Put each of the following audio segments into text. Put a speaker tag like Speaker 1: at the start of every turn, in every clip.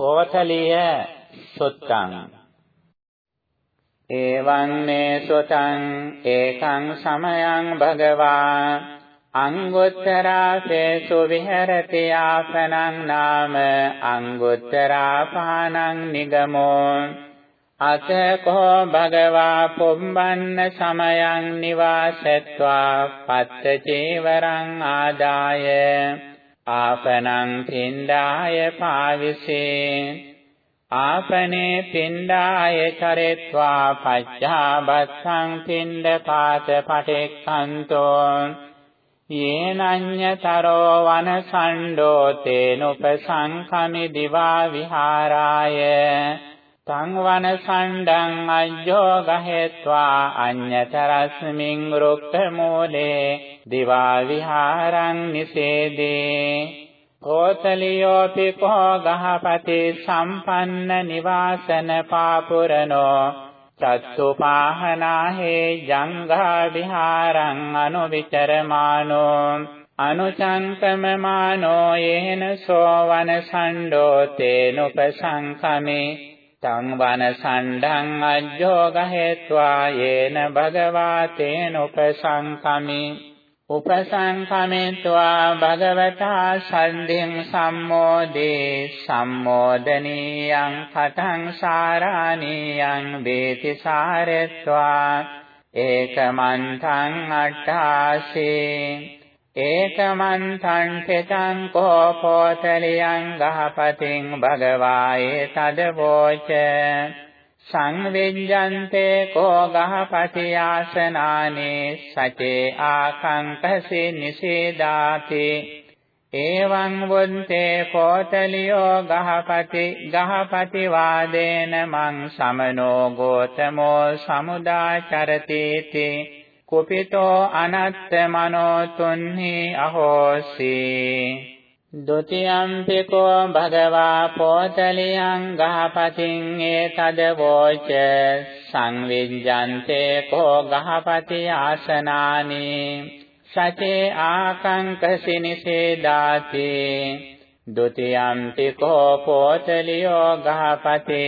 Speaker 1: පොවතලිය සුත්තං. එවං මේ සුතං ඒකං සමයං භගවා. අංගුත්තරාසේසු විහෙරති ආසනං නාම අංගුත්තරාපානං නිගමෝ. අතකෝ භගවා පුම්බන්න සමයං නිවාසත්වා පත්ත චේවරං ආදාය. ආපනං පින්ඩාය පාවිසේ ආපනේ පින්ඩාය චරෙත්වා පච්චාබස්සං පින්ඩ පාත පටෙක්ඛන්තෝ යේනඤ්ඤතරෝ වනසණ්ඩෝ තේනුපසංඛමි දිවා විහාරාය තං වනසණ්ඩං අජ්ජෝ ගහෙත්වා අඤ්ඤතරස්මින් රුක්ඛ මූලේ දිවා විහාරං නිසේදේ. කෝතලියෝපි කෝ ගහපති සම්පන්න නිවාසන පාපුරනෝ චත්තුපාහනාහේ ජංඝා විහාරං අනුවිචරමානෝ අනුචංකමමානෝ යේන සෝවන සණ්ඩෝ තේනුපසංකමේ තං වන සණ්ඩං අජ්ජෝ ගහෙත්වා යේන භගවා තේනුපසංකමේ උපසංකමෙත්වා භගවතා සන්ධින් සම්මෝදේ සම්මෝදනීයං කතං සාරාණීයං වේති සාරෙත්වා. ඒකමන්තං අට්ඨාසේ. ඒකමන්තං චතං කෝපෝතලියං ගහපතින් භගවායේ තදවෝච. සංවිඤ්ඤන්තේ කෝ ගහපති ආසනානේ සචේ ආකංකසේ නිසේදාති. එවං වොන්තේ කෝතලියෝ ගහපති ගහපති වාදේන මං සමනෝ ගෝතමෝ සමුදාචරතේති. කුපිතෝ අනත්ත මනෝ තුන්හි අහෝසී. ဒ ුතියම්පිකෝ භගවා පෝතලියං ගහපතින් ඒතද වෝච. සංවිජ්ජන්තේ කෝ ගහපති ආසනානි. සචේ ආකංකසිනිසේදාති ဒ ුතියම්පිකෝ පෝතලියෝ ගහපති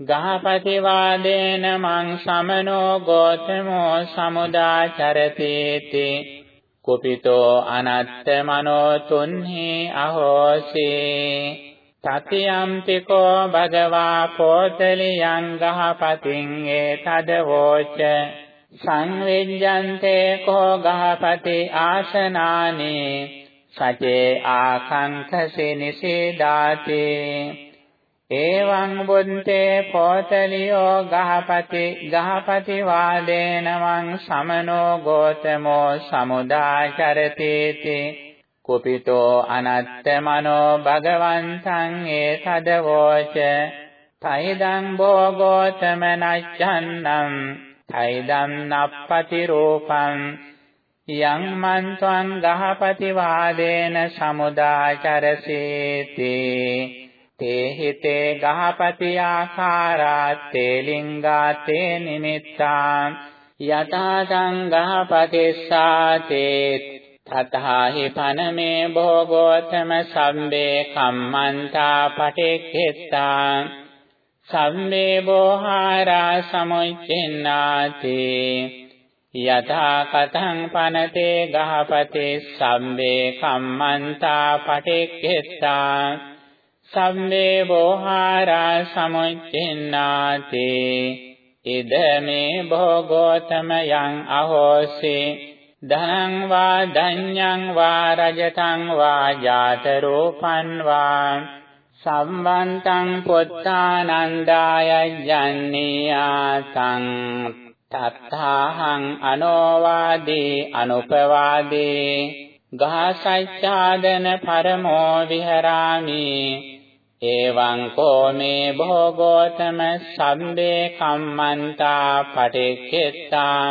Speaker 1: ගහපති වාදේන මං සමනෝ ගෝතමෝ සමුදාචරතේති. කුපිතෝ අනත්ත මනෝ තුන්හි අහෝසී. තතියම්පිකෝ භගවා පෝතලියං ගහපතින් ඒතද වෝච. සංවිජ්ජන්තේ කෝ ගහපති ආසනානේ. සචේ ආකංකසේ නිසේදාති එවං බුන්තේ පෝතලියෝ ගහපති ගහපති වාදේන මං සමනෝ ගෝතමෝ සමුදාචරතේති කුපිතෝ අනත්ත මනෝ භගවන්තං ඒතදවෝච තයිදං භෝගෝතම නච්ඡන්නම් තයිදං නප්පති රූපං. යං මන්ත්වං ගහපති වාදේන සමුදාචරසේති තේ හිතේ ගහපති ආකාරාත්තේ ලිංගාතේ නිමිත්තා යතාදං ගහපතිස්සාතේ තතහාහි පනමේ භෝගෝතම සම්බේ කම්මන්තා පටික්ඛිතා සම්මේ බෝහාරා සමුච්චින්නාති යථා කතං පනතේ ගහපති සම්බේ කම්මන්තා පටික්ඛිතා සම්මේ වෝහාරා සමුච්චින්නාති ඉදමේ භෝගෝතමයන් අහෝසි. ධනං වා ධඤ්ඤං වා රජතං වා ජාත රූපං වා. සම්වන්තං පුත්තානන්දාය ජන්නේයාතං තත්තාහං අනෝවාදී අනුපවාදී. ගහසච්ඡාදන පරමෝ විහරාමි. එවං කෝ මේ භෝගෝතම සම්බේ කම්මන්තා පටිච්චෙත්තා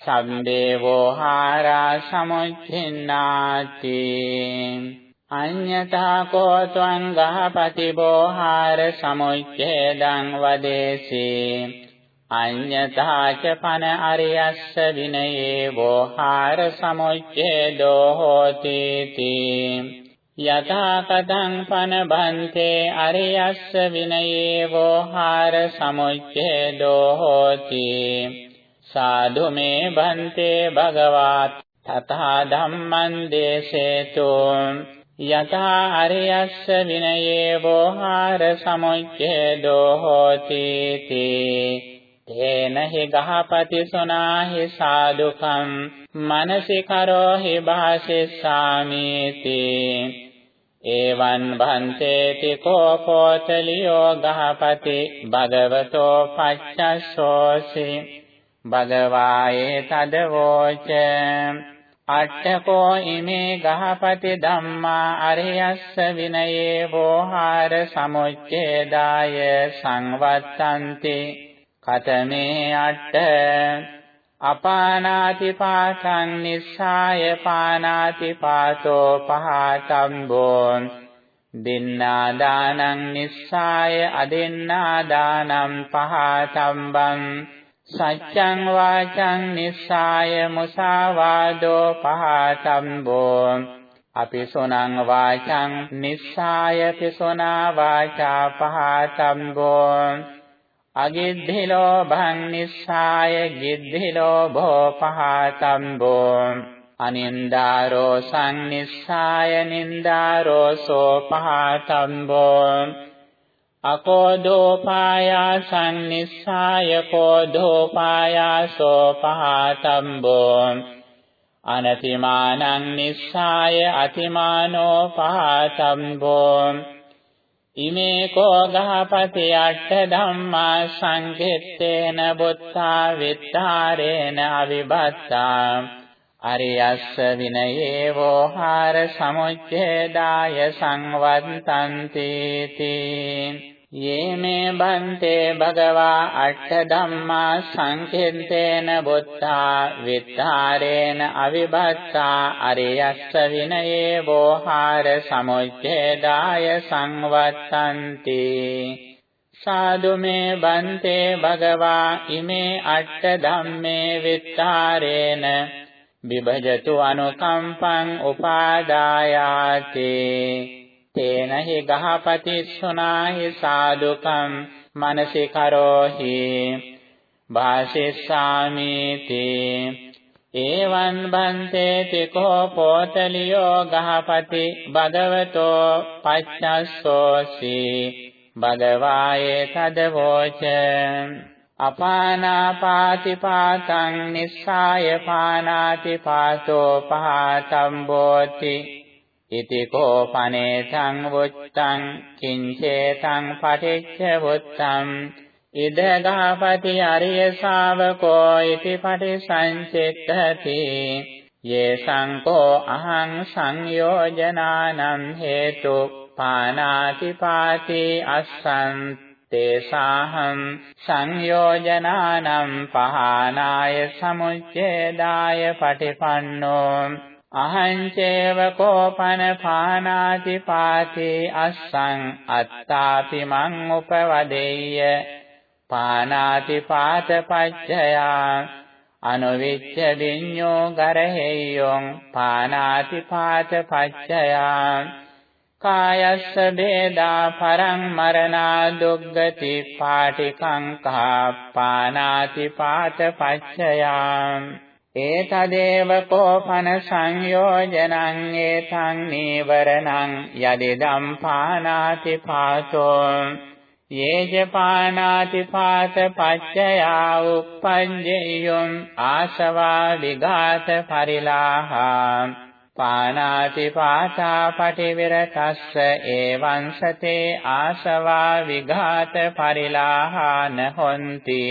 Speaker 1: සම්බේ වෝහාරා සමුච්චින්නාති අඤ්ඤතා කෝ ත්වං ගහපති බෝහාර සමුච්ඡේදං වදේසී අඤ්ඤතාච පන අරියස්ස විනයේ වෝහාර සමුච්ඡේදෝ හෝති තී යථා කතං පන බන්තේ අරියස්ස විනයේ වෝහාර සමුච්ඡේදෝ හෝති. සාදු මේ බන්තේ භගවත් තථා ධම්මං දේශේතු යථා අරියස්ස විනයේ වෝහාර සමුච්ඡේදෝ හෝති තේ. තේන හි ගහපති සුනාහි සාදුකම් මනසි කරෝහි භාසිස්සාමීති එවං භන්තේති කෝපෝතලියෝ ගහපති භගවතෝ පච්චස්සෝසි භගවායේ තදවෝච අට්ඨකෝ ඉමේ ගහපති ධම්මා අරියස්ස විනයේ වෝහාර සමුච්ඡේදාය සංවත්තන්ති. කතමේ අට්ඨ අපානාති පාඨං නිස්සාය පානාති පාතෝ පහතම්බෝ දින්නා දානං නිස්සාය අදින්නා දානම් පහතම්බං සච්ඡං වාචං නිස්සාය මුසාවාදෝ පහතම්බෝ අපි සොනං වාචං නිස්සාය පිසොනා වාචා පහතම්බෝ අගිද්ධිලෝ භං නිස්සාය ගිද්ධිලෝ භෝ පහතම්බෝ අනින්දාරෝ සංනිස්සාය නින්දාරෝ සෝ පහතම්බෝ අකෝදෝපායාසං නිස්සාය කෝදෝපායාසෝ පහතම්බෝ අනතිමානං නිස්සාය අතිමානෝ පහතම්බෝ ඉමේ කෝ ගහපති අට්ඨ ධම්මා සංකෙත්තේන බුත්තා විත්තරේන අවිබත්තා අරියස්ස විනයේ වෝහාර සමුච්ඡේදාය සංවත්තන්ති තී යේමේ බන්තේ භගවා අට්ඨ ධම්මා සංකෙන්තේන බුත්තා විත්තරේන අවිභත්තා අරියස්ස විනයේ වෝහාර සමුච්ඡේදාය සංවත්තන්ති. සාදු මේ බන්තේ භගවා ඉමේ අට්ඨ ධම්මේ විත්තරේන විභජතු අනුකම්පං උපාදායාති. තේන හි ගහපති සුනාහි සාදුකම් මනසි කරෝහි. වාසිස්සාමීති ඒවං බන්තේ තිකෝ පෝතලියෝ ගහපති භගවතෝ පච්චස්සෝසි. භගවායේ තදවෝච. අපානාපාති පාතං නිස්සාය පානාති පාතෝ පහතම් බෝති ඉති කෝපනේතං වුත්තං කිංචේතං පටිච්ච වුත්තං ඉදගාපති අරිය ශාවකෝ ඉති පටිසංචෙත්තති යේ සංකෝ අහං සංයෝජනානම් හේතු පානාති පාති අස්සං තේසාහං සංයෝජනානම් පහනාය සමුච්ඡේදාය පටිපන්නෝ අහං චේව කෝපන පානාති පාති අස්සං අත්තාපි මං උපවදෙය්‍ය. පානාති පාත පච්චයා අනුවිච්ඡ විඤ්ඤෝ ගරහෙය්‍යොං පානාති පාත පච්චයා. කායස්ස වේදා පරං මරණා දුග්ගති පාටිකං කා පානාති පාත පච්චයා. ඒතදේව කෝපන සංයෝජනං ඒතං නීවරණං යදිදම් පානාති පාසෝ යේජ පානාති පාත පච්චයා උප්පඤ්ජේයොම් ආසවා විඝාත පරිලාහා පානාති පාතා පටිවිරතස්ස එවං සතේ ආසවා විඝාත පරිලාහා නහොಂತಿ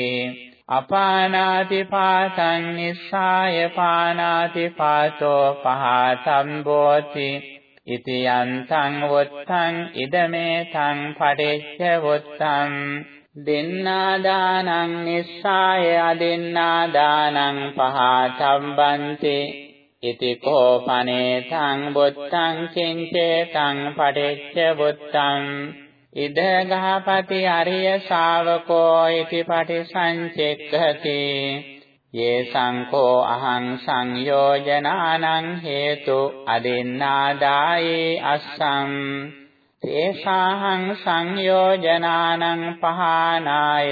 Speaker 1: අපානාති පාතං නිස්සාය පානාති පාතෝ පහතම් බෝති ඉති යන්තං වොත්තං ඉදමේ තං පටිච්ච වොත්තං දෙන්නා දානං නිස්සාය අදින්නා දානං පහතම් බන්ති ඉති කෝපනේ තං වොත්තං කිංචේ තං පටිච්ච වොත්තං ඉද ගහපති අරිය ශාවකෝ ඉති පටිසංචෙක්ඛති. යේ සංකෝ අහං සංයෝජනානං හේතු අදින්නාදායේ අස්සං. තේසාහං සංයෝජනානං පහනාය.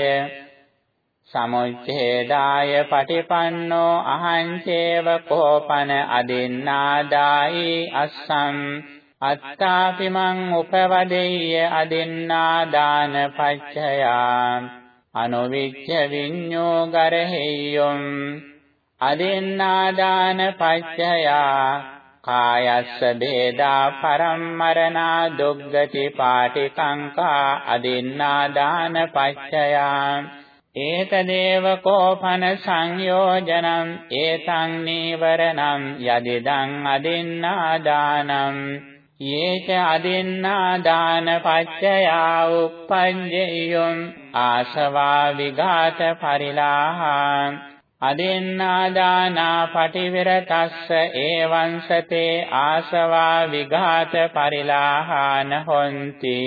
Speaker 1: සමුච්ඡේදාය පටිපන්නෝ අහං චේව කෝපන අදින්නාදායි අස්සං. අත්තාපිමං උපවදෙය්‍ය අදින්නාදාන පච්චයා. අනුවිච්ච විඤ්ඤෝ ගරහෙය්‍යොම් අදින්නාදාන පච්චයා. කායස්ස බේදා පරම්මරණා දුග්ගති පාටිකංකා අදින්නාදාන පච්චයා. ඒතදේව කෝපන සංයෝජනං ඒතං නීවරණං යදිදං අදින්නාදානං යේච අදින්නා දාන පච්චයා උප්පඤ්ඤයොම් ආසවා විඝාත පරිලාහං. අදින්නා දානා පටිවිරතස්ස ඒවංසතේ ආසවා විඝාත පරිලාහාන හොಂತಿ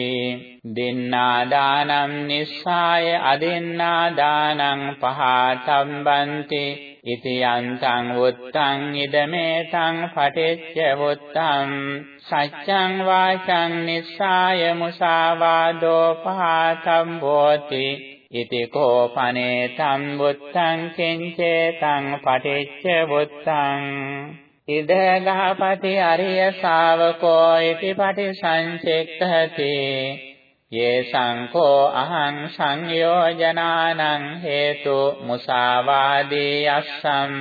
Speaker 1: දින්නා දානම් නිස්සාය අදින්නා දානං පහතම්බන්ති ඉති යන්තං වුත්තං ඉදමේතං පටිච්ච වුත්තං සච්ඡං වාචං නිස්සාය මුසාවාදෝ පහතම් බෝති ඉති කෝපනේ තම් වුත්තං කිංචේතං පටිච්ච වුත්තං ඉද ගහපති අරිය ශාවකෝ ඉති පටිසංචෙක්ඛති යේ සංකෝ අහං සංයෝජනානං හේතු මුසාවාදී අස්සම්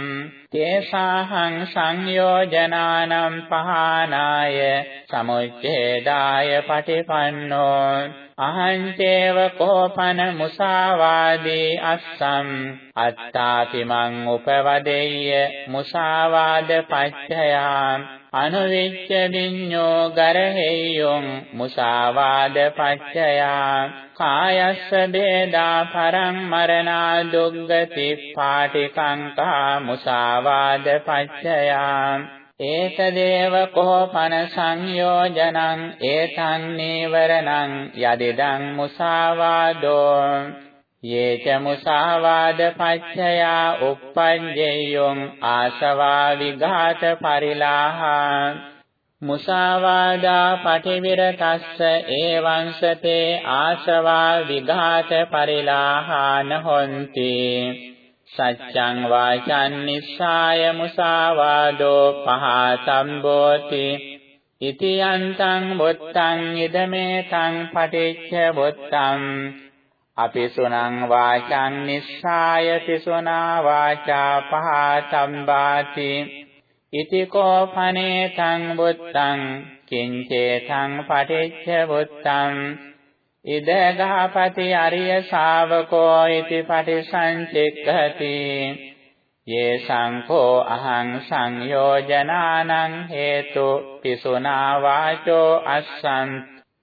Speaker 1: තේසාහං සංයෝජනානම් පහනාය සමුච්ඡේදාය පටිපන්නෝ අහං චේව කෝපන මුසාවාදී අස්සම් අත්තාපි මං උපවදෙය්‍ය මුසාවාද පච්චයා අනුවිච්ච විඤ්ඤෝ ගරහෙය්‍යොං මුසාවාද පච්චයා කායස්ස බේදා පරං මරණා දුග්ගති පාටිකංකා මුසාවාද පච්චයා ඒතදේව කෝපන සංයෝජනං ඒතං නීවරණං යදිදං මුසාවාදෝ යේච මුසාවාද පච්චයා uppajjeyyon ආසවා විඝාත පරිලාහා මුසාවාදා පටිවිරතස්ස ඒවංසතේ ආසවා විඝාත පරිලාහාන හොಂತಿ සච්ඡං වාචං නිස්සාය මුසාවාදෝ පහතම්බෝති ඉති යන්තං බුත්තං ඉදමේ තං පටිච්ච බුත්තං අපිසුනං වාචං නිස්සාය පිසුනා වාචා පහතම්බාති. ඉති කෝපනේ තං බුත්තං කිංචේ තං පටිච්ච බුත්තං. ඉද ගහපති අරිය ශාවකෝ ඉති පටිසංචෙක්ඛති. යේ සංකෝ අහං සංයෝජනානං හේතු පිසුනා වාචෝ අස්සං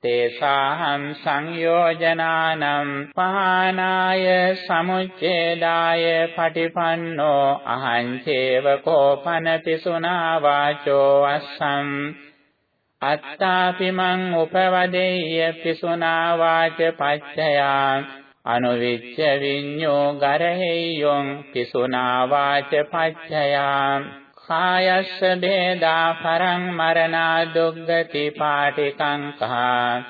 Speaker 1: තේසාහං සංයෝජනානම් පහනාය සමුච්ඡේදාය පටිපන්නෝ අහං චේව කෝපන පිසුනා වාචෝ අස්සං අත්තාපි මං උපවදෙය්‍ය පිසුනා වාච පච්චයා අනුවිච්ච විඤ්ඤෝ ගරහෙය්‍යොං පිසුනා වාච පච්චයා කායස්ස බේදා පරං මරණා දුග්ගති පාටිකංකා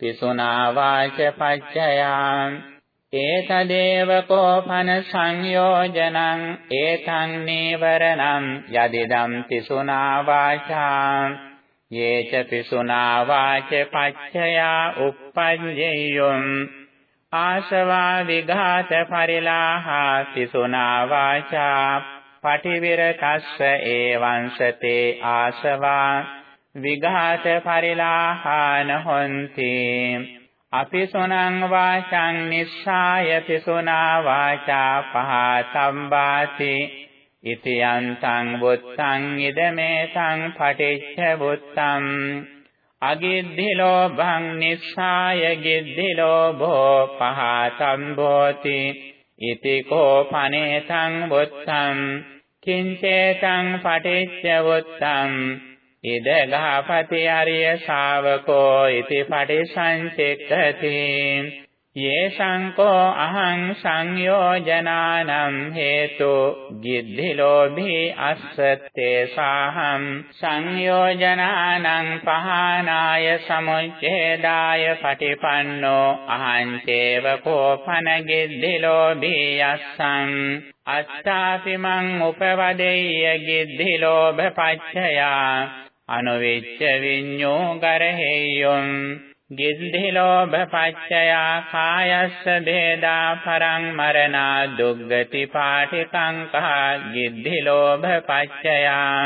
Speaker 1: පිසුනා වාච පච්චයා ඒතදේව කෝපන සංයෝජනං ඒතං නීවරණං යදිදම් පිසුනා වාචා යේච පිසුනා වාච පච්චයා uppajjeyum ආශවා විඝාත පරිලාහා පිසුනා වාචා පටිවිරතස්ස ඒවංසතේ ආශවා විඝාත පරිලාහාන හොಂತಿ අපිසුනං වාචං නිස්සාය පිසුනා වාචා පහතම්බාති. ඉති යන්තං බුත්තං ඉදමේ තං පටිච්ච බුත්තං. අගිද්ධි ලෝභං නිස්සාය ගිද්ධි ලෝභෝ පහතම් භෝති ඉති කෝපනේ තං බුත්තං. කිංචේතං පටිච්ච බුත්තං ඉද ගහපති අරිය ශාවකෝ ඉති පටිසංචෙක්ඛති ये සංකෝ අහං සංයෝජනානම් හේතු ගිද්ධිලෝභී අස්සත්තේ සාහම් සංයෝජනානං පහනාය සමුච්ඡේදාය පටිපන්නෝ අහං චේව කෝපන ගිද්ධිලෝභී යස්සං අත්තාපි මං උපවදෙය්‍ය ගිද්ධිලෝභ පච්චයා අනුවිච්ච විඤ්ඤෝ ගරහෙය්‍යොම් ගින්ධි ලෝභ පච්චයා කායස්ස බේදා පරං මරණා දුග්ගති පාටිකංකා ගින්ධි ලෝභ පච්චයා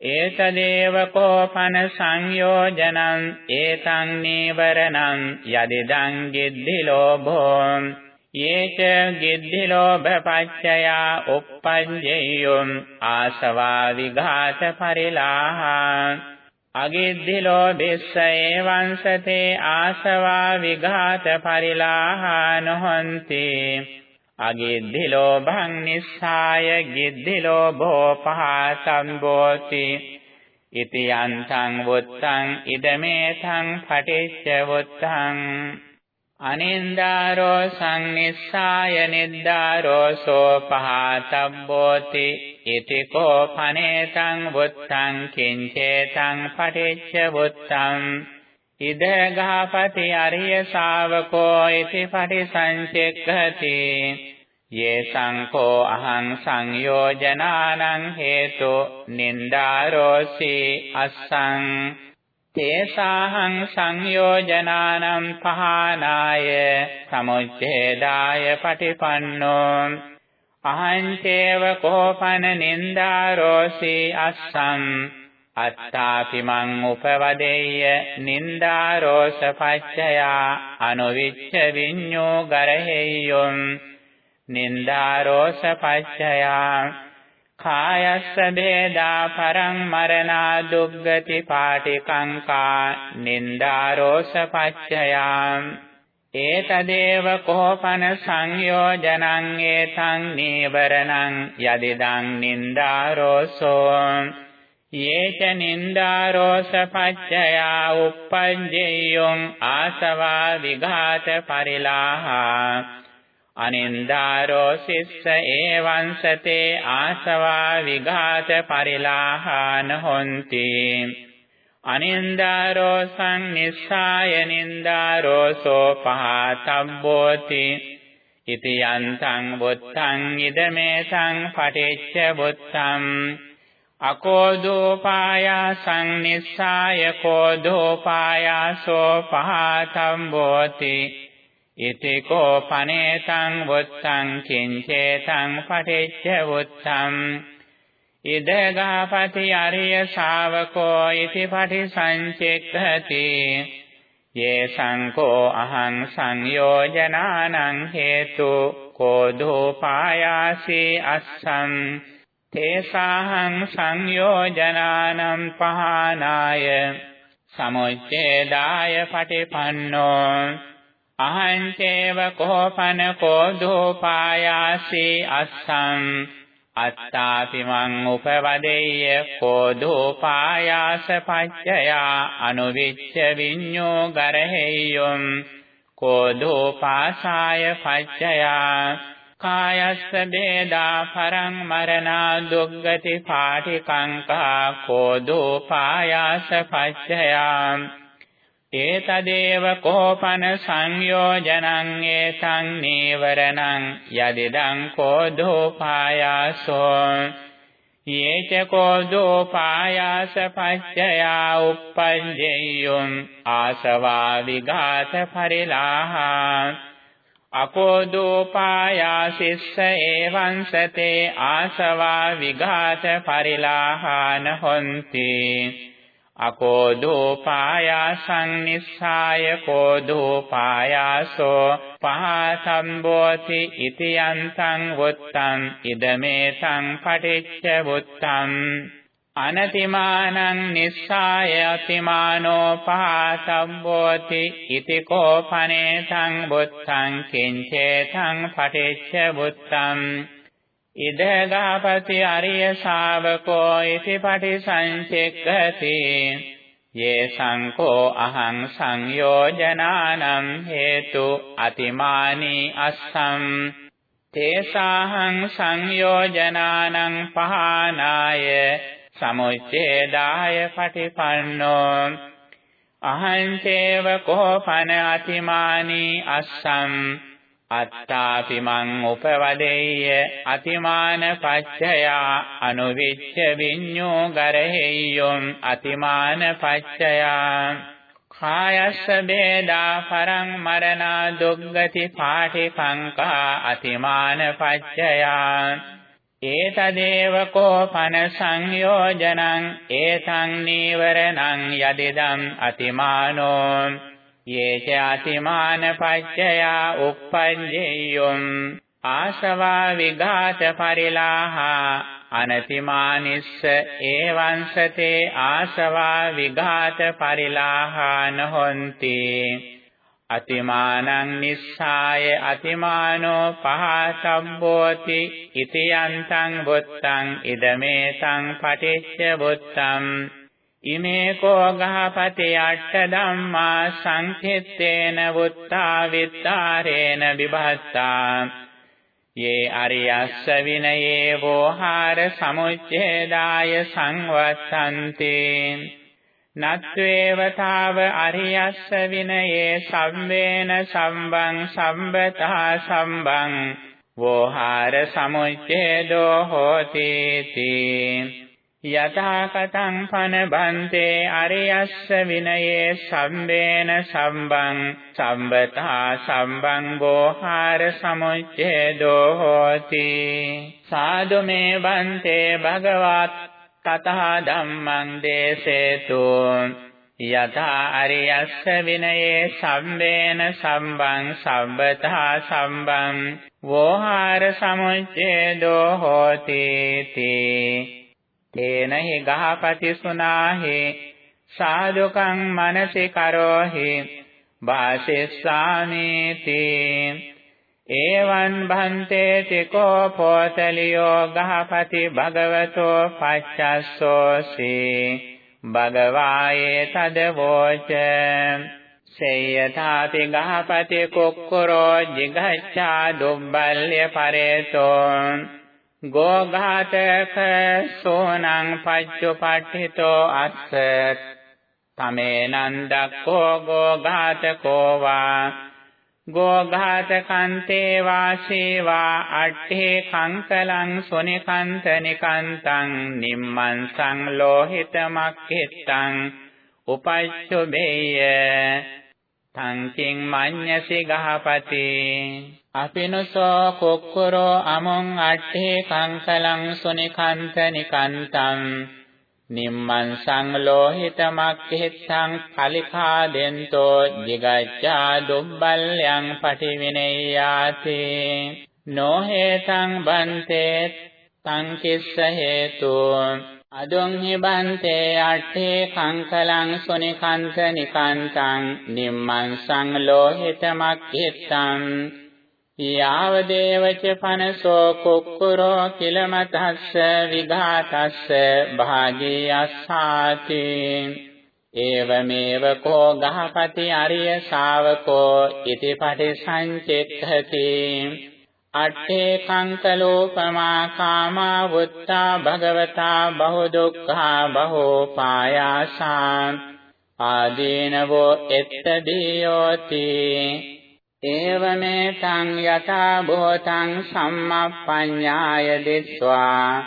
Speaker 1: ඒතදේව කෝපන සංයෝජනං ඒතං නීවරණං යදිදං ගින්ධි ලෝභෝ යේච ගින්ධි ලෝභ පච්චයා uppajjeyum ආසවා විඝාත පරිලාහා අගිද්දිලෝ බිස්සයේ වංශතේ ආසවා විඝාත පරිලාහා නොහන්ති. අගිද්දිලෝ භං නිස්සාය ගිද්දිලෝ භෝපහා සම්බෝති ඉති යන්තං වුත්තං ඉදමේතං පටිච්ච වුත්තං. අනින්දාරෝ සංනිස්සාය නිද්දාරෝ සෝපහාතබ්බෝති. ඉති කෝ පනේතං වුත්තං කිංචේතං පටිච්ච වුත්තං. ඉද ගහපති අරිය ශාවකෝ ඉති පටිසංචෙක්ඛති. යේ සංකෝ අහං සංයෝජනානං හේතු නින්දාරෝසි අස්සං. තේසාහං සංයෝජනානම් පහනාය සමුච්ඡේදාය පටිපන්නෝ අහංචේව කෝපන නින්දාරෝසි අස්සං අත්තාපි මං උපවදෙය්‍ය නින්දාරෝස පච්චයා අනුවිච්ඡ විඤ්ඤෝ ගරහෙය්‍යොම් නින්දාරෝස පච්චයා කායස්ස බේදා පරං මරණා දුග්ගති පාටිකංකා නින්දාරෝස පච්චයා ඒතදේව කෝපන සංයෝජනං ඒතං නීවරණං යදිදං නින්දාරෝසෝ යේච නින්දාරෝස පච්චයා uppajjeyum ආසවා විඝාත පරිලාහා. අනින්දාරෝ සිස්ස ඒවංසතේ ආසවා විඝාත පරිලාහාන හොಂತಿ අනින්දාරෝ සංනිස්සාය නින්දාරෝ සෝපහාතබ්බෝති ඉති යන්තං බුත්තං ඉදමේසං පටිච්ච බුත්තං. අකෝදෝපායාසං නිස්සාය කෝදෝපායාසෝ පහාතම්බෝති ඉතිකෝ පනේතං වුත්තං කිංචේතං පටිච්ච වුත්තං ඉදගාපති අරිය ශාවකෝ ඉති පටිසංචෙක්ඛති යේ සංකෝ අහං සංයෝජනානං හේතු කෝධෝපායාසී අස්සං තේසාහං සංයෝජනානම් පහනාය සමුච්ඡේදාය පටිපන්නෝ අහංචේව කෝපන කෝධෝපායාසී අස්සං අත්තාපි මං උපවදෙය්‍ය කෝධෝපායාස පච්චයා අනුවිච්ඡ විඤ්ඤෝ ගරහෙය්‍යොම් කෝධෝපාසාය පච්චයා කායස්ස බේදා පරං මරණා දුග්ගති පාටිකංකා කෝධෝපායාස පච්චයා ඒතදේව කෝපන සංයෝජනං ඒතං නීවරණං යදිදං කෝධෝපායාසෝ යේච කෝධෝපායාස පච්චයා uppajjeyum ආසවා විඝාත පරිලාහා අකෝධෝපායාසිස්ස ඒවංසතේ ආසවා විඝාත පරිලාහාන හොಂತಿ අකෝධෝපායාසං නිස්සාය කෝධෝපායාසෝ පහසම්බෝති ඉති යන්තං වුත්තං ඉදමේතං පටිච්ච වුත්තං අනතිමානං නිස්සාය අතිමානෝ පහසම්බෝති ඉති කෝපනේතං වුත්තං කිංචේතං පටිච්ච වුත්තං ඉදගාපති අරිය ශාවකෝ ඉති පටිසංචෙක්ඛති යේ සංකෝ අහං සංයෝජනානම් හේතු අතිමානී අස්සම්. තේසාහං සංයෝජනානං පහනාය සමුච්ඡේදාය පටිපන්නෝ. අහං චේව කෝපන අතිමානී අස්සම්. අත්තාපි මං උපවදෙය්‍ය අතිමාන පච්චයා අනුවිච්ඡ විඤ්ඤෝ ගරහෙය්‍යොම් අතිමාන පච්චයා. කායස්ස බේදා පරං මරණා දුග්ගති පාටි සංකා අතිමාන පච්චයා. ඒතදේව කෝපන සංයෝජනං ඒතං නීවරණං යදිදම් අතිමානෝ. යේච අතිමාන පච්චයා uppajjeyum ආශවා විඝාත පරිලාහා අනතිමානිස්ස ඒවංසතේ ආශවා විඝාත පරිලාහා නොහොಂತಿ අතිමානං නිස්සාය අතිමානෝ පහසම්බෝති ඉතියන්තං බුත්තං ඉදමේතං පටිච්ච බුත්තං ඉමේ කෝ ගහපති අට්ඨ ධම්මා සංඛෙත්තේන වුත්තා විත්තාරේන විභත්තා. යේ අරියස්ස විනයේ වෝහාර සමුච්ඡේදාය සංවත්තන්ති. නත්වේව තාව අරියස්ස විනයේ සම්වේන සම්බං සම්බතා සම්බං. වෝහාර සමුච්ඡේදෝ හෝති තී යථා කතං පන බන්තේ අරියස්ස විනයේ සම්බේන සම්බං සම්බතා සම්බං බෝහාර සමුච්ඡේදෝ හෝති. සාදු මේ බන්තේ භගවත් තතහ ධම්මං දේසේතු. යථා අරියස්ස විනයේ සම්බේන සම්බං සම්බතා සම්බං වෝහාර සමුච්ඡේදෝ හෝති. තී තේන හි ගහපති සුනාහි සාදුකං මනසි කරෝහි වාසිස්සාමීති ඒවං භන්තේ තිකෝ පෝතලියෝ ගහපති භගවතෝ පච්චස්සෝසි භගවායේ තදවෝච සේයථාපි ගහපති කුක්කුරෝ jigacchā දුබ්බල්‍ය පරේතෝ ගෝඝාතක සෝනං පච්චුපට්ඨිතෝ අස්ස තමේනං දක්ඛෝ ගෝඝාතකෝ වා ගෝඝාතකන්තේ වාසීවා අට්ඨේ කංකලං සොනිකන්ත නිකන්තං නිම්මං සංලෝහිතමක්ඛිතං උපච්චුබේය තං කිං මඤ්ඤසි ගහපති. අපිනසෝ කොක්කරෝ අමොං අට්ඨේ කංකලං සුනිකන්ත නිකන්තං. නිම්මං සංලෝහිතමක්ඛිත්තං කලිකා දෙන්තෝ jigacchā දුබ්බල්යං පටිවිනෙය්‍යාති නොහේතං බන්තේ තං කිස්ස හේතුං අදොං හිබන්තේ අට්ඨේ කංකලං සුනිකන්ත නිකන්තං නිම්මං සංලෝහිතමක්ඛිත්තං යාව දේවච පනසෝ කුක්කුරෝ කිලමතස්ස විඝාතස්ස භාගී අස්සාති ඒවමේව කෝ ගහපති අරිය ශාවකෝ ඉති පටිසංචෙක්ඛති අට්ඨේ කංකලෝපමා කාමා වුත්තා භගවතා බහු දුක්ඛා බහෝ පායාසා ආදීනවෝ එත්තදීයෝති ඒවමේ තං යථා භූතං සම්මප්පඤ්ඤාය දිස්වා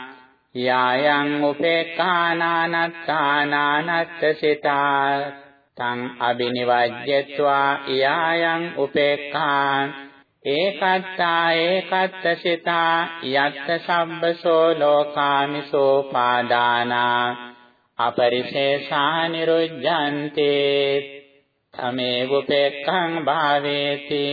Speaker 1: යායන් උපේක්ඛානානත්තානානත්තසිතා තං අබිනිවජ්ජත්වා යායන් උපේක්ඛාන ඒකත්තා ඒකත්තසිතා යත්ත සම්බසෝ ලෝකාමිසෝ පාදානා අපරිශේෂා නිරුද්ධන්තේ තමේ උපේක්ඛං භාවේති.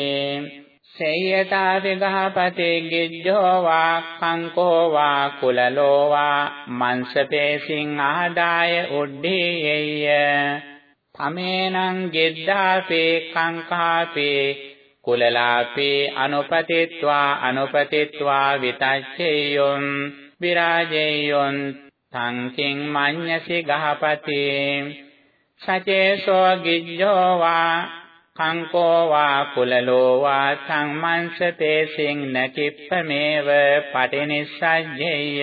Speaker 1: සේයතා විගහපතේ ගිජ්ජෝ වා කංකෝ වා කුලලෝ වා මංසපේසින් ආදාය උඩ්ඩේයය තමේනං ගෙද්දාපේ කංකාපේ කුලලාපේ අනුපතිත්වා අනුපතිත්වා විතච්චේයොන් විරාජේයොන් තංකින් මඤ්ඤසි ගහපතේ සචේසෝ ගිජ්ජෝ වා කංකෝ වා කුලලෝ වා සම්මංසතේ සිංන කිප්පමේව පටිනිස්සජ්ජේය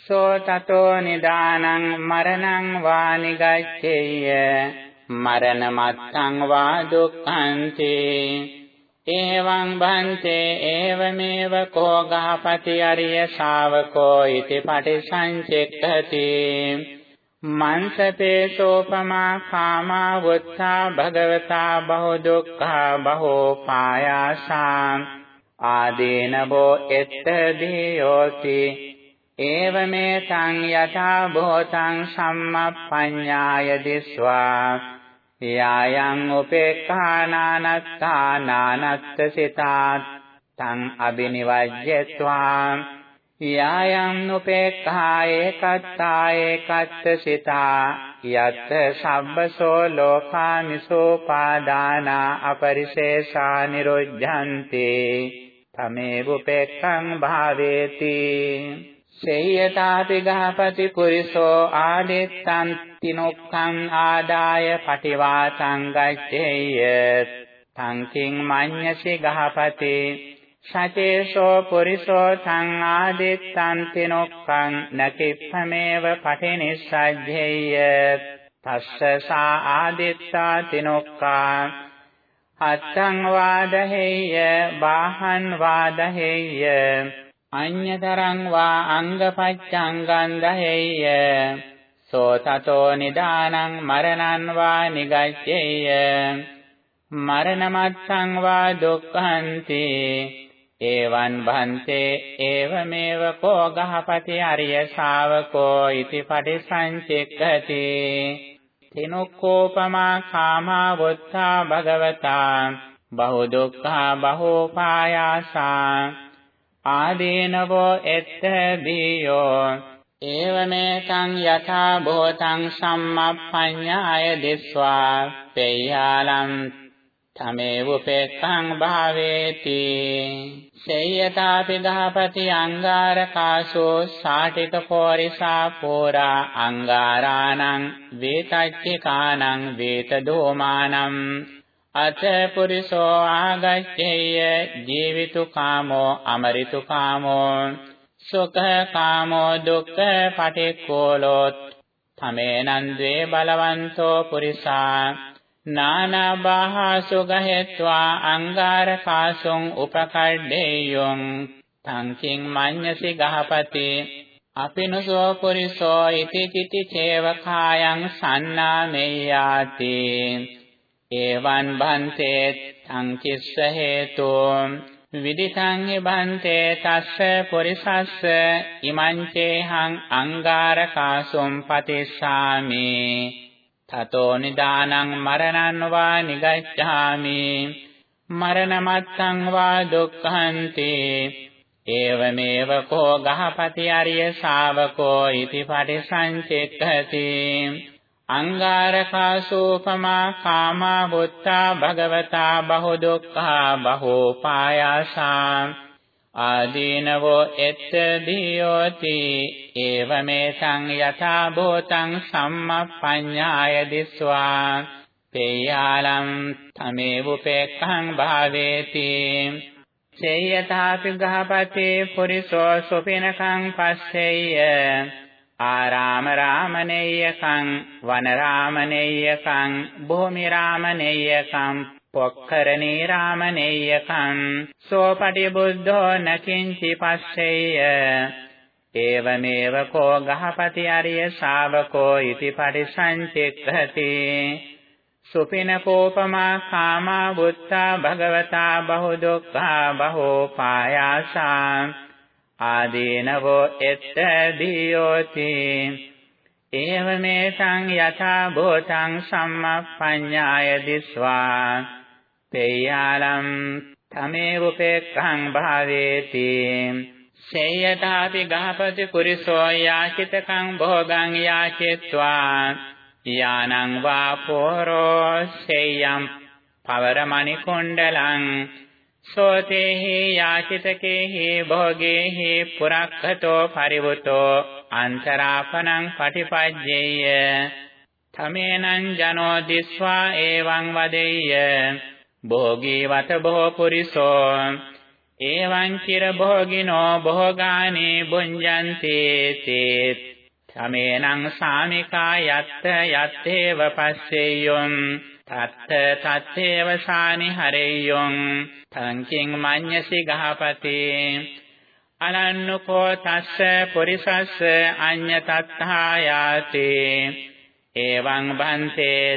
Speaker 1: සෝ තතෝ නිදානං මරණං වා නිගච්ඡේය මරණ මත්තං වා දුක්ඛන්ති. එවං භන්තේ ඒවමේව කෝ ගහපති අරිය ශාවකෝ ඉති පටිසංචෙක්ඛති. මන්සපේ සෝපමා කාමා වුත්තා භගවතා බහු දුක්ඛා බහෝ පායාසා. ආදීනබෝ එත්ත දීයෝති. ඒවමේ සං යථා භෝතං සම්මප්පඤ්ඤාය දිස්වා. යායන් උපේක්ඛානානත්තා නානත්ත සිතාත් තං අබිනිවජ්ජත්වා යායන් උපේක්ඛා ඒකත්තා ඒකත්ත සිතා යත් සබ්බසෝ ලෝකානිසෝ පාදානා අපරිශේෂා නිරුද්ධන්ති. තමේ උපේක්ඛං භාවේති. සේයතාපි ගහපති පුරිසෝ ආදිත්තං තිනොක්ඛං ආදාය පටිවාසං ගච්ඡේය තංකින් මඤ්ඤසි ගහපති සචේසෝ පුරිසෝ තං ආදිත්තං තිනොක්ඛං නකිප්පමේව පටිනිස්සජ්ජේය තස්ස සා ආදිත්තා තිනොක්ඛා අත්තං වාදහෙය්‍ය බාහං වාදහෙය්‍ය අඤ්‍යතරං වා අංගපච්ඡංගං දහෙය්‍ය සෝ තතෝ නිදානං මරණං වා නිගච්ඡේය। මරණමත්තං වා දුක්ඛන්ති। එවං භන්තේ ඒවමේව කෝ ගහපති අරිය ශාවකෝ ඉති පටිසංචෙක්ඛති। තිනුක්කෝපමා කාමා වුත්තා භගවතා। බහු දුක්ඛා බහෝ පායාසා ආදීනවෝ එත්ත දීයෝ ඒවමේතං යථා භූතං සම්මප්පඤ්ඤාය දිස්වා පේයාලම් තමේ උපේක්ඛං භාවේති සේයතාපි දහපති අංගාරකාසෝ සාටික පෝරිසා පෝරා අංගාරාණං වේතච්චිකානං වේත දෝමානං අත පුරිසෝ ආගච්ඡේය ජීවිතු කාමෝ අමරිතු කාමෝ සුඛ කාමෝ දුක්ඛ පටික්ඛෝලෝ තමේනං ද්වේ බලවන්තෝ පුරිසා. නානා බාහසු ගහෙත්වා අංගාරකාසුං උපකඩ්ඩේයොං තංකින් මඤ්ඤසි ගහපති. අපිනසෝ පුරිසෝ ඉති චිති චේවකායන් සන්නාමෙය්‍යාති එවං භන්තේ තං කිස්ස හේතෝ විදිතං හිබන්තේ තස්ස පුරිසස්ස ඉමං චේහං අංගාරකාසුම් පතිස්සාමි තතෝ නිදානං මරණං වා නිගච්ඡාමි මරණමත්තං වා දුක්ඛන්ති ඒවමේව කෝ ගහපති අරිය ශාවකෝ ඉති පටිසංචෙක්ඛති අංගාරකාසෝපමා කාමා වුත්තා භගවතා බහු දුක්ඛා බහෝ පායාසා ආදීනවෝ එත්ත දීයෝති ඒවමේ සං යථා භූතං සම්මප්පඤ්ඤාය දිස්වා තේයාලම් තමේ උපේක්ඛං භාවේති සේයතාපි ගහපතේ පුරිසෝ සුපිනකං පස්සෙය්‍ය ආරාම රාමනේයකං වන රාමනේයකං භූමි රාමනේයකං පොක්කරණී රාමනේයකං සෝපටි බුද්ධෝ නකින්චි පස්සෙය්‍ය ඒවමේව කෝ ගහපති අරිය ශාවකෝ ඉති පරිසංචෙක්ඛති සුපිනකෝපමා කාමා බුත්තා භගවතා බහු දුක්ඛා බහෝ පායාසා ආදීනවෝ එත්ත දීයෝති ඒවමේ සං යථා භූතං සම්මප්පඤ්ඤාය දිස්වා. තේයාලම් තමේ උපේක්ඛං භාවේති. සේයතාපි ගහපති කුරිසෝ යාචිතකං භෝගං යාචිත්වා. යානං වා පෝරෝ සේයම් පවරමණි කුණ්ඩලං සෝතේහි යාචිතකේහි භෝගේහි පුරක්ඛතෝ පරිවුතෝ අන්තරාපනං පටිපජ්ජේය. තමේනං ජනෝ දිස්වා එවං වදෙය්‍ය. භෝගීවත බොහෝ පුරිසෝ. එවං චිර භෝගිනෝ භෝගානි බුඤ්ජන්ති තේ තමේනං සාමිකා යත්ත යත්තේව පස්සෙය්‍යොං තත්ත තත්තේව සානි හරෙය්‍යොං තංකින් මඤ්ඤසි ගහපති. අනන්නුකෝ තස්ස පුරිසස්ස අඤ්ඤ තත්ථායාති එවං බන්තේ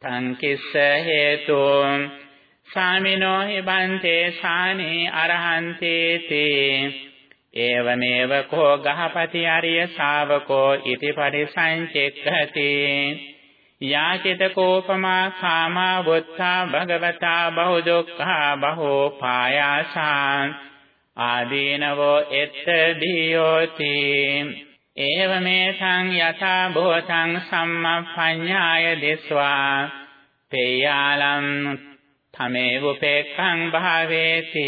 Speaker 1: තංකිස්ස හේතු සාමිනෝ හිබන්තේ සානේ අරහන්තේ තේ ඒවමේව කෝ ගහපති අරිය ශාවකෝ ඉති පරිසංචෙක්ඛති. යාචිත කෝපමා කාමා වුත්තා භගවතා බහු දුක්ඛා බහෝ පායාසා ආදීනවෝ එත්ත දීයෝති ඒවමේතං යථා භූතං සම්මප්පඤ්ඤාය දිස්වා තේයාලම් තමේ උපේක්ඛං භාවේති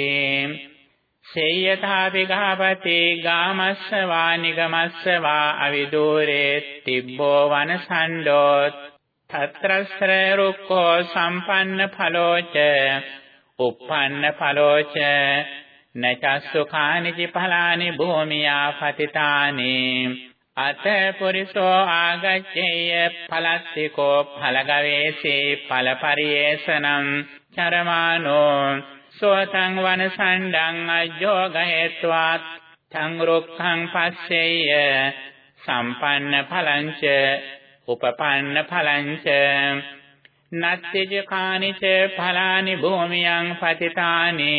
Speaker 1: සේයථාපි ගහපති ගාමස්ස වා නිගමස්ස වා අවිදූරේ තිබ්බෝ වනසණ්ඩෝ తත්‍රස්ත්‍ර රුක්ඛෝ සම්පන්න ඵලෝච uppන්න ඵලෝච නචස්සු කානිචි ඵලානි භූමියා පතිතානි අත පුරිසෝ ආගච්ඡේය ඵලස්සිකෝ ඵලගවේසී ඵලපරියේසනම් චරමානෝ සෝතං වනසණ්ඩං අජ්ජෝගහෙත්වා තං රුක්ඛං පස්සෙය්‍ය සම්පන්න ඵලංච උපපන්න ඵලංච නත්තිජ කානිච ඵලානි භූමියං පතිතානි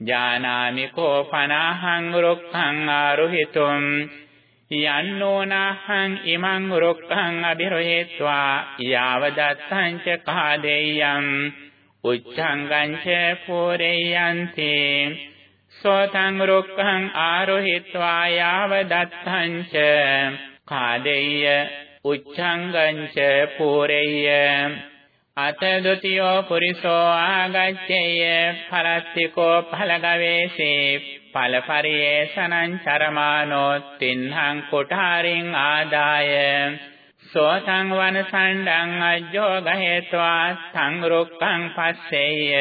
Speaker 1: ජානාමි කෝ පනාහං රුක්ඛං ආරුහිතුම් යන්නෝනාහං ඉමං රුක්ඛං අබිරහෙත්වා යාවදත්තං ච කාදෙය්‍යං උච්ඡංගං ච පෝරෙයන්ති සෝතං රුක්ඛං ආරුහිත්වා යාවදත්තං ච කාදෙය්‍ය උච්ඡංගං ච පූරෙය්‍ය අතදුතියෝ පුරිසෝ ආගච්ඡේය පරස්තිකෝ ඵලගවේසේ ඵලපරියේසනං චරමානෝ තින්හං කොඨාරින් ආදාය සෝතං වනසණ්ඩං අජ්ජෝ ගහෙත්වා තං රුක්ඛං පස්සෙය්‍ය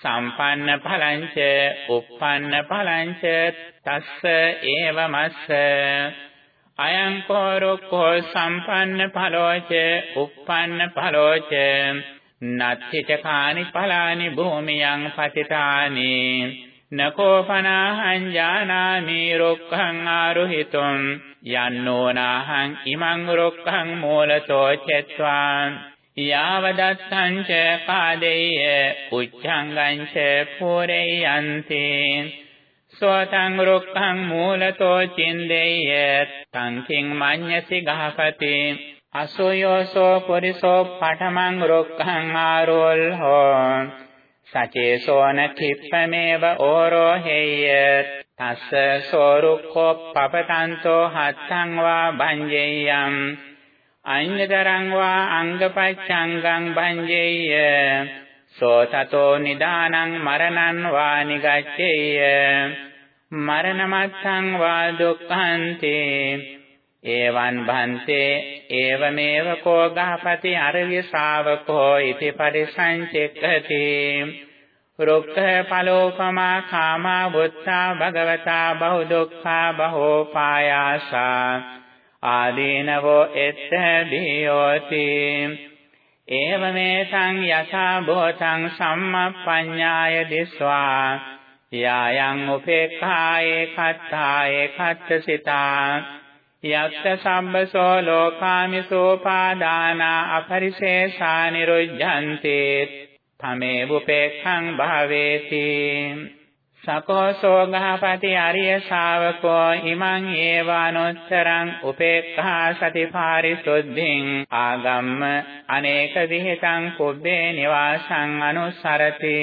Speaker 1: සම්පන්න ඵලංච උප්පන්න ඵලංච තස්ස ඒවමස්ස අයං කෝරුක්ඛෝ සම්පන්න ඵලෝච uppන්න ඵලෝච නත්ථිච කානි ඵලානි භූමියං පතිතානි නකෝපනාහං ජානාමි රුක්ඛං ආරුහිතුම් යන්නෝනාහං ඉමං රුක්ඛං මූලතෝ චත්වාං යාවදත්තං ච පාදේය උච්ඡංගං ච පූරේයන්ති සෝතං රුක්ඛං මූලතෝ චින්දේය තං කිං මඤ්ඤසි ගහපති। අසෝයෝසෝ පුරිසෝ පඨමං රුක්ඛං ආරෝල් හෝ සචේසෝන කිප්පමේව ඕරෝ හේය තස්ස සෝරුක්ඛෝ පපතන්තෝ හත්තං වා භංජේයම්। අඤ්ඤතරං වා අංගපච්ඡංගං භංජේය සෝ තතෝ නිදානං මරණං වා නිගච්ඡේය මරණමත්සං වා දුක්ඛන්ති. එවං භන්තේ ඒවමේව කෝ ගහපති අරවිය ශාවකෝ ඉති පරිසංචෙක්ඛති. රුක්ඛ පලෝපමා කාමා වුත්තා භගවතා බහු දුක්ඛා බහෝ පායාසා. ආදීනවෝ එත්ත දීයෝති. ඒවමේතං යථා භූතං සම්මප්පඤ්ඤාය දිස්වා. යායන් උපේක්ඛායේ කත්තායේ කත්තසිතා යක්ත සම්බසෝ ලෝකාමිසෝ පාදානා අපරිශේෂා නිරුද්ධන්ති තමේ උපේක්ඛං භාවේති සකෝසෝ ගහපති අරිය ශාවකෝ ඉමං ඒවානොත්තරං උපේක්ඛා සති පාරිසුද්ධින් ආගම්ම අනේක විහෙතං කුබ්බේ නිවාසං අනුසරති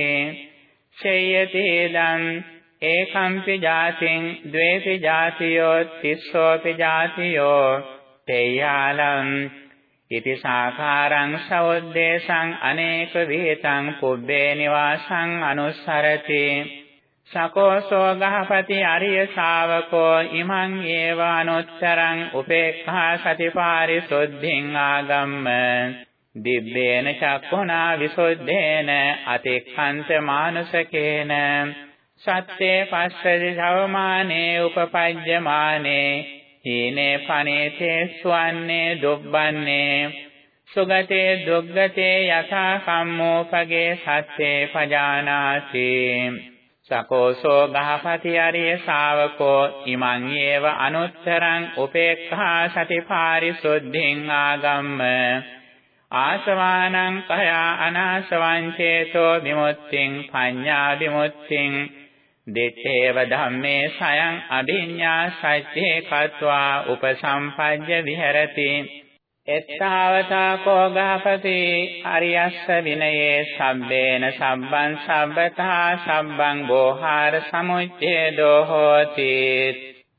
Speaker 1: චේයති දං ඒකම්පි ජාතින් ද්වේපි ජාතියෝ තිස්සෝපි ජාතියෝ තේයාලං ඉති සාඛාරං සවද්දේශං අනේක විහෙතං කුබ්බේ නිවාසං අනුසරති සකෝසෝ ගහපති අරිය ශාවකෝ ඉමං ඒවානුත්තරං උපේක්ඛා සතිපාරිසුද්ධින් ආගම්ම දිබ්බේන චක්ඛුනා විසුද්ධේන අතික්ඛන්ත මානසකේන සත්‍යේ පස්සදි සවමානේ උපපජ්ජමානේ හීනේ පනේතේ ස්වන්නේ දුබ්බන්නේ සුගතේ දුග්ගතේ යථා කම්මෝපගේ සත්‍යේ පජානාති සකෝසෝ ගහපති අරිය ශාවකෝ ඉමං ඒව අනුත්තරං උපේක්ඛා සතිපාරිසුද්ධින් ආගම්ම ආසවානං කයා අනාසවං චේතෝ විමුක්තිං පඤ්ඤා විමුක්තිං දිත්තේව ධම්මේ සයං අභිඤ්ඤා සච්චේ කତ୍වා උපසම්පජ්ජ විහෙරති. එත්තාවතා කෝගාපති අරියස්ස විනයේ සබ්බේන සබ්බං සබ්බතා සබ්බං බෝහාර සමුච්ඡේදෝ හෝති.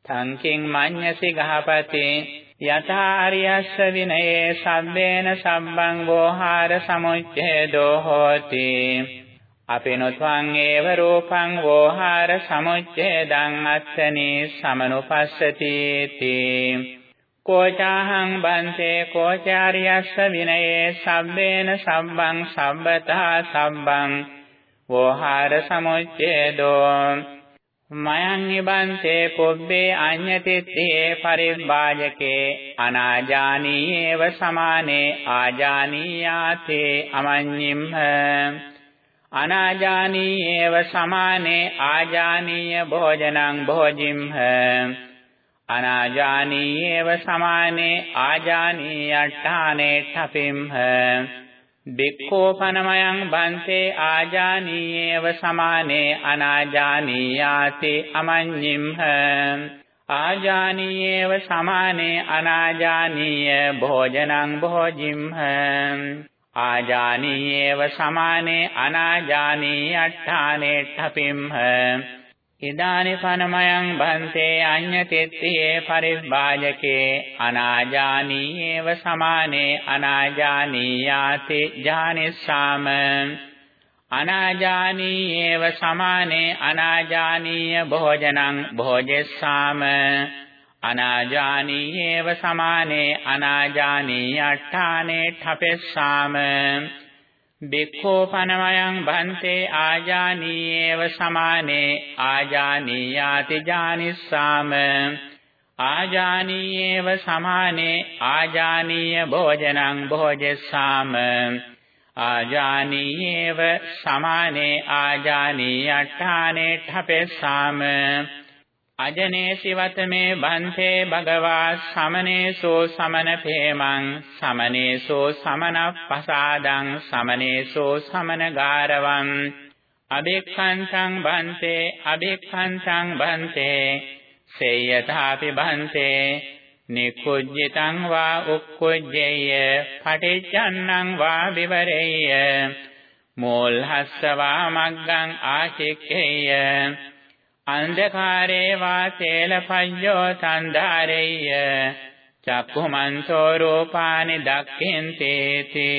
Speaker 1: තංකින් මඤ්ඤසි ගහපති යථා අරියස්ස විනයේ සබ්බේන සබ්බං බෝහාර සමුච්ඡේදෝ හෝති. අපිනුත්වං ඒව රූපං වෝහාර සමුච්ඡේදං අත්තනි සමනුපස්සති තී කෝචාහං බන්තේ කෝචාරියස්ස විනයේ සම්බේන සම්බං සම්බතා සම්බං වෝහාර සමුච්ඡේදෝ. මයං නිබන්තේ පුබ්බේ අඤ්ඤතිත්තේ පරිභාජකේ අනාජානීයව සමානේ ආජානීයාතේ අමඤ්ඤිම්හ අනාජානීයව සමානේ ආජානීය භෝජනං භෝජිම්හ අනාජානීයව සමානේ ආජානීයට්ඨානේ ඨපිම්හ බික්ඛෝපනමයන් බන්තේ ආජානීයව සමානේ අනාජානීයාති අමඤ්ඤිම්හ. ආජානීයව සමානේ අනාජානීය භෝජනං භෝජිම්හ. ආජානීයව සමානේ අනාජානීයට්ඨානේ ඨපිම්හ. ඉදානි පනමයන් බන්තේ අඤ්ඤතිත්තියේ පරිභාජකේ අනාජානීයේව සමානේ අනාජානීයාති ඥානිස්සාම අනාජානීයේව සමානේ අනාජානීය භෝජනං භෝජෙස්සාම අනාජානීයේව සමානේ අනාජානීය අට්ඨානේ ඨපෙස්සාම බික්ඛෝ පනවයන් බන්තේ ආජානීයේව සමානේ ආජානීයාති ජානිස්සාම ආජානීයේව සමානේ ආජානීය භෝජනං භෝජෙස්සාම ආජානීයේව සමානේ ආජානීයට්ඨානේ ඨපෙස්සාම අජනේසි වතමේ බන්තේ භගවා සමනේසෝ සමන පේමං සමනේසෝ සමනප්පසාදං සමනේසෝ සමනගාරවං අබේක්ඛන්තං බන්තේ අබේක්ඛන්තං බන්තේ සේයථාපි බන්තේ. නිකුජ්ජිතං වා උක්කුජ්ජේය පටිච්චන්නං වා විවරේය. මෝල්හස්ස වා මග්ගං ආචික්ඛේය අන්ධකාරේ වාසේල පඤ්ඤෝ සන්ධාරෙය්‍ය චක්ඛුමන්සෝ රූපානි දක්ඛෙන්තේති.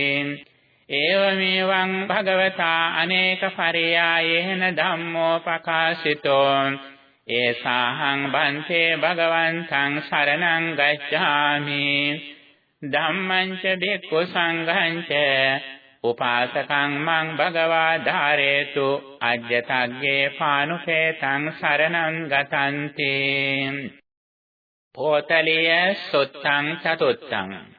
Speaker 1: ඒවමෙවං භගවතා අනේක පරියායේන ධම්මෝ පකාශිතෝ. ඒසාහං බන්තේ භගවන්තං සරණං ගච්ඡාමි. ධම්මං ච භික්ඛු සංඝං ච උපාසකං මං භගවා ධාරේතු අජ්ජතග්ගේ පානුපේතං සරණං ගතන්ති. පෝතලිය සුත්තං චතුත්තං.